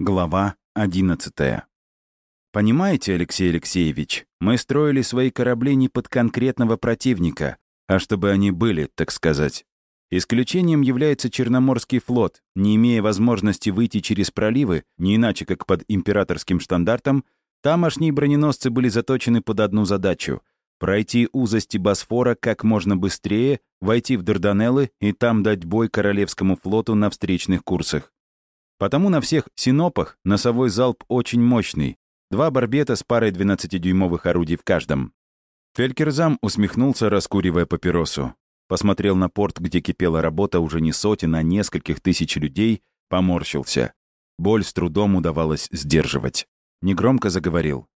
Глава 11. Понимаете, Алексей Алексеевич, мы строили свои корабли не под конкретного противника, а чтобы они были, так сказать. Исключением является Черноморский флот, не имея возможности выйти через проливы, не иначе как под императорским штандартом, тамошние броненосцы были заточены под одну задачу — пройти узости Босфора как можно быстрее, войти в Дарданеллы и там дать бой Королевскому флоту на встречных курсах. Потому на всех «Синопах» носовой залп очень мощный. Два барбета с парой 12-дюймовых орудий в каждом. Фелькерзам усмехнулся, раскуривая папиросу. Посмотрел на порт, где кипела работа уже не сотен, а нескольких тысяч людей, поморщился. Боль с трудом удавалось сдерживать. Негромко заговорил.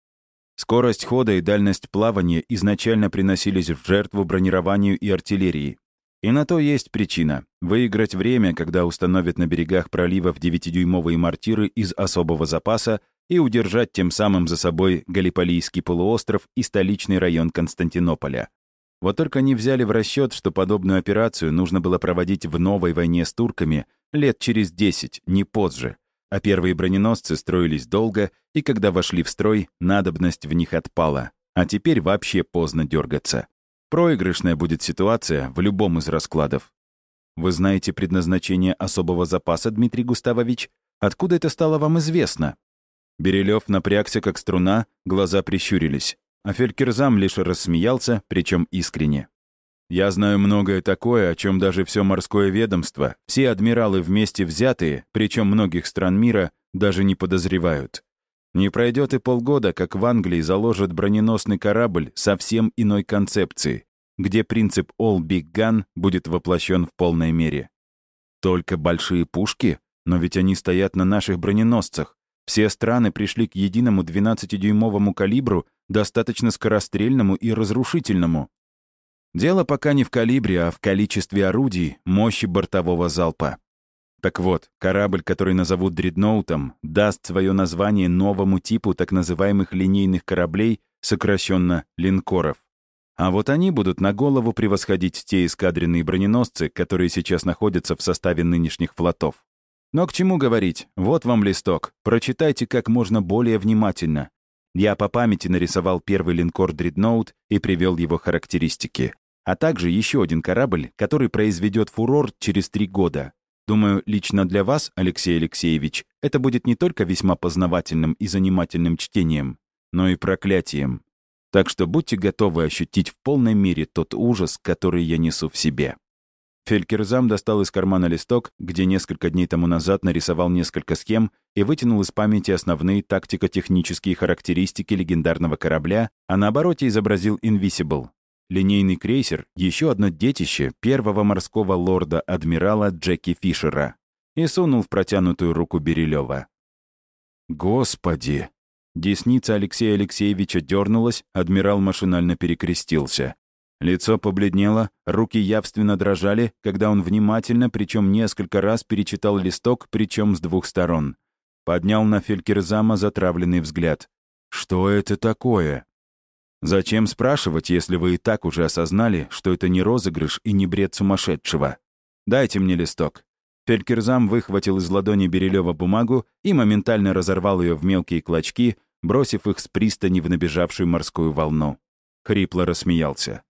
Скорость хода и дальность плавания изначально приносились в жертву бронированию и артиллерии. И на то есть причина — выиграть время, когда установят на берегах проливов 9-дюймовые мортиры из особого запаса и удержать тем самым за собой Галиполийский полуостров и столичный район Константинополя. Вот только они взяли в расчет, что подобную операцию нужно было проводить в новой войне с турками лет через 10, не позже. А первые броненосцы строились долго, и когда вошли в строй, надобность в них отпала. А теперь вообще поздно дергаться. Проигрышная будет ситуация в любом из раскладов. Вы знаете предназначение особого запаса, Дмитрий Густавович? Откуда это стало вам известно? Берилев напрягся, как струна, глаза прищурились. А Фелькерзам лишь рассмеялся, причем искренне. «Я знаю многое такое, о чем даже все морское ведомство, все адмиралы вместе взятые, причем многих стран мира, даже не подозревают. Не пройдет и полгода, как в Англии заложат броненосный корабль совсем иной концепции, где принцип «all big gun» будет воплощен в полной мере. Только большие пушки? Но ведь они стоят на наших броненосцах. Все страны пришли к единому 12-дюймовому калибру, достаточно скорострельному и разрушительному. Дело пока не в калибре, а в количестве орудий, мощи бортового залпа. Так вот, корабль, который назовут дредноутом, даст свое название новому типу так называемых линейных кораблей, сокращенно линкоров. А вот они будут на голову превосходить те эскадренные броненосцы, которые сейчас находятся в составе нынешних флотов. Но к чему говорить? Вот вам листок. Прочитайте как можно более внимательно. Я по памяти нарисовал первый линкор «Дредноут» и привел его характеристики. А также еще один корабль, который произведет фурор через три года. Думаю, лично для вас, Алексей Алексеевич, это будет не только весьма познавательным и занимательным чтением, но и проклятием. Так что будьте готовы ощутить в полной мере тот ужас, который я несу в себе. Фелькерзам достал из кармана листок, где несколько дней тому назад нарисовал несколько схем и вытянул из памяти основные тактико-технические характеристики легендарного корабля, а на обороте изобразил Invisible, линейный крейсер — еще одно детище первого морского лорда-адмирала Джеки Фишера, и сунул в протянутую руку Берилева. «Господи!» Десница Алексея Алексеевича дернулась, адмирал машинально перекрестился. Лицо побледнело, руки явственно дрожали, когда он внимательно, причем несколько раз перечитал листок, причем с двух сторон. Поднял на Фелькерзама затравленный взгляд. «Что это такое?» Зачем спрашивать, если вы и так уже осознали, что это не розыгрыш и не бред сумасшедшего? Дайте мне листок. Фелькерзам выхватил из ладони Берилева бумагу и моментально разорвал ее в мелкие клочки, бросив их с пристани в набежавшую морскую волну. Хрипло рассмеялся.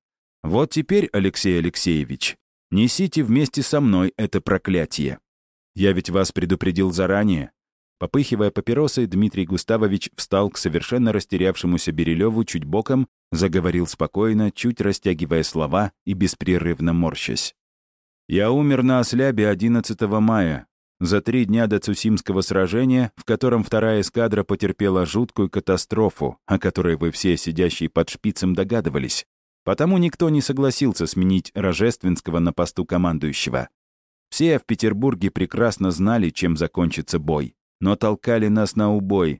«Вот теперь, Алексей Алексеевич, несите вместе со мной это проклятие. Я ведь вас предупредил заранее. Попыхивая папиросой, Дмитрий Густавович встал к совершенно растерявшемуся Берилеву чуть боком, заговорил спокойно, чуть растягивая слова и беспрерывно морщась. «Я умер на Ослябе 11 мая, за три дня до Цусимского сражения, в котором вторая эскадра потерпела жуткую катастрофу, о которой вы все сидящие под шпицем догадывались. Потому никто не согласился сменить Рожественского на посту командующего. Все в Петербурге прекрасно знали, чем закончится бой но толкали нас на убой.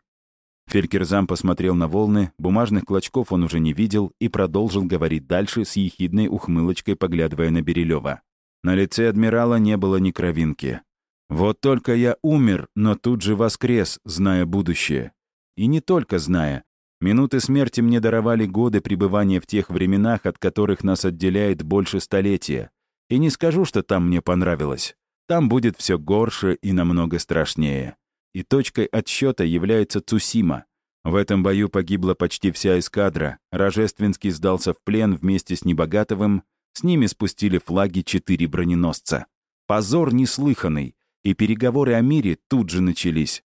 Фелькерзам посмотрел на волны, бумажных клочков он уже не видел и продолжил говорить дальше с ехидной ухмылочкой, поглядывая на Берилева. На лице адмирала не было ни кровинки. «Вот только я умер, но тут же воскрес, зная будущее. И не только зная. Минуты смерти мне даровали годы пребывания в тех временах, от которых нас отделяет больше столетия. И не скажу, что там мне понравилось. Там будет все горше и намного страшнее. И точкой отсчета является Цусима. В этом бою погибла почти вся эскадра, Рожественский сдался в плен вместе с Небогатовым, с ними спустили флаги четыре броненосца. Позор неслыханный, и переговоры о мире тут же начались.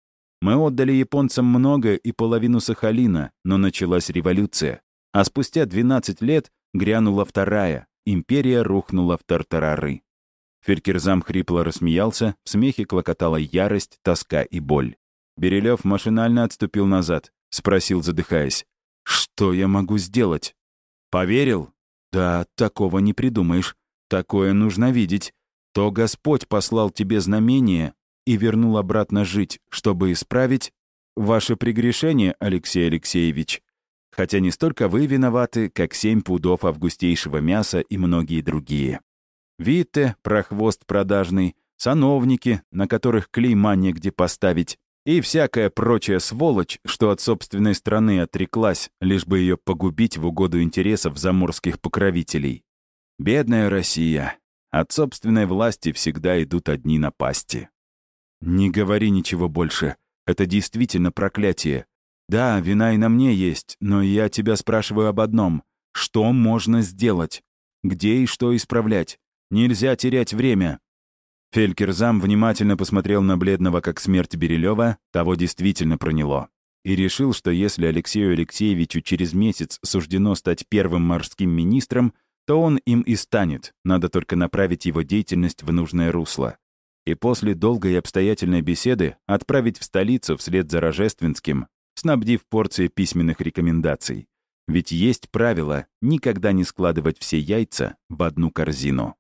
Мы отдали японцам много и половину Сахалина, но началась революция. А спустя 12 лет грянула вторая, империя рухнула в тартарары. Фелькерзам хрипло рассмеялся, в смехе клокотала ярость, тоска и боль. Берилев машинально отступил назад, спросил, задыхаясь. «Что я могу сделать?» «Поверил?» «Да, такого не придумаешь. Такое нужно видеть. То Господь послал тебе знамение и вернул обратно жить, чтобы исправить ваше прегрешение, Алексей Алексеевич. Хотя не столько вы виноваты, как семь пудов августейшего мяса и многие другие. Витте, прохвост продажный, сановники, на которых клейма негде поставить, и всякая прочая сволочь, что от собственной страны отреклась, лишь бы ее погубить в угоду интересов заморских покровителей. Бедная Россия. От собственной власти всегда идут одни напасти. Не говори ничего больше. Это действительно проклятие. Да, вина и на мне есть, но я тебя спрашиваю об одном. Что можно сделать? Где и что исправлять? Нельзя терять время». Фелькерзам внимательно посмотрел на бледного как смерть Берилева, того действительно проняло. И решил, что если Алексею Алексеевичу через месяц суждено стать первым морским министром, то он им и станет, надо только направить его деятельность в нужное русло. И после долгой и обстоятельной беседы отправить в столицу вслед за Рожественским, снабдив порцией письменных рекомендаций. Ведь есть правило никогда не складывать все яйца в одну корзину.